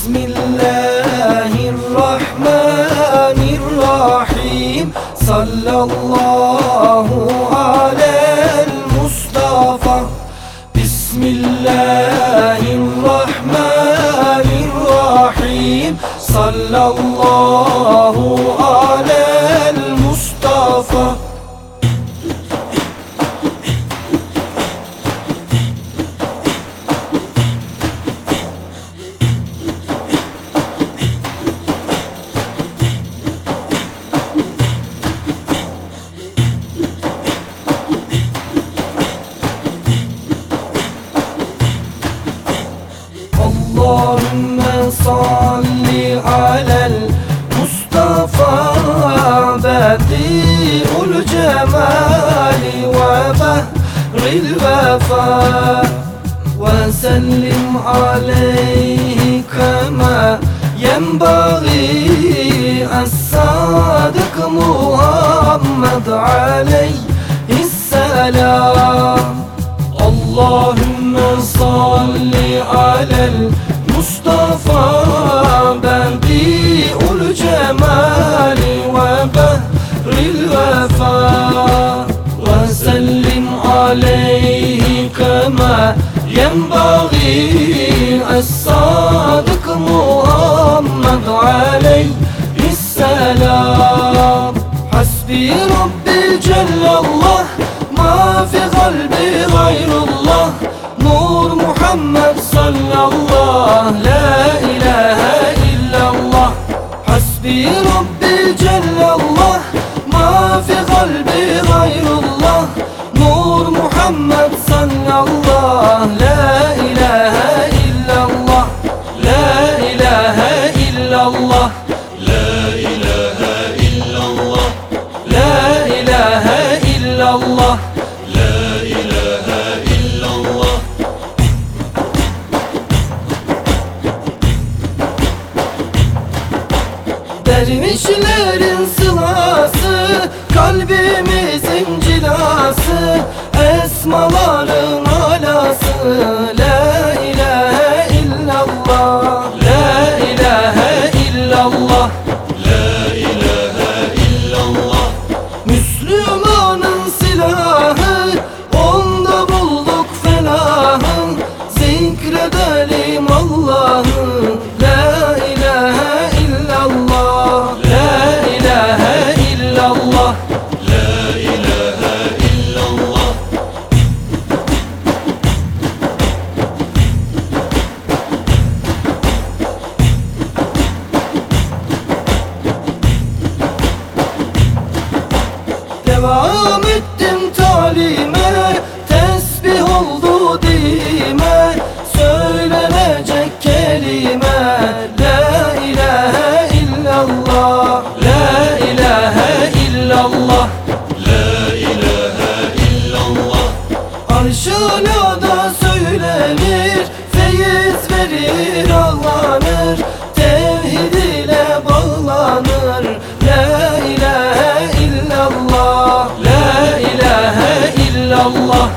بسم الله الرحمن الرحيم. صلى الله على المصطفى. بسم الله الرحمن الرحيم. صلى الله بديع الجمال وبهر الوفاء وسلم عليه كما ينبغي الصادق محمد عليه السلام اللهم صل على المصطفى وبهر الوفاء وسلم عليه كما ينبغي. الصادق محمد عليه السلام. حسبي ربي جل الله ما في قلبي غير الله. نور محمد صلى الله لا إله إلا الله. حسبي ربي kalbi gayrullah Nur Muhammed sallallah La ilahe illallah. La ilahe illallah. La ilahe illallah. La ilahe illallah. La ilahe illallah. Dervişlerin Kalbimizin cilası Esmaların alası ettim talime Tesbih oldu dilime Söylenecek kelime La ilahe illallah La ilahe illallah La ilahe illallah. Arşına da الله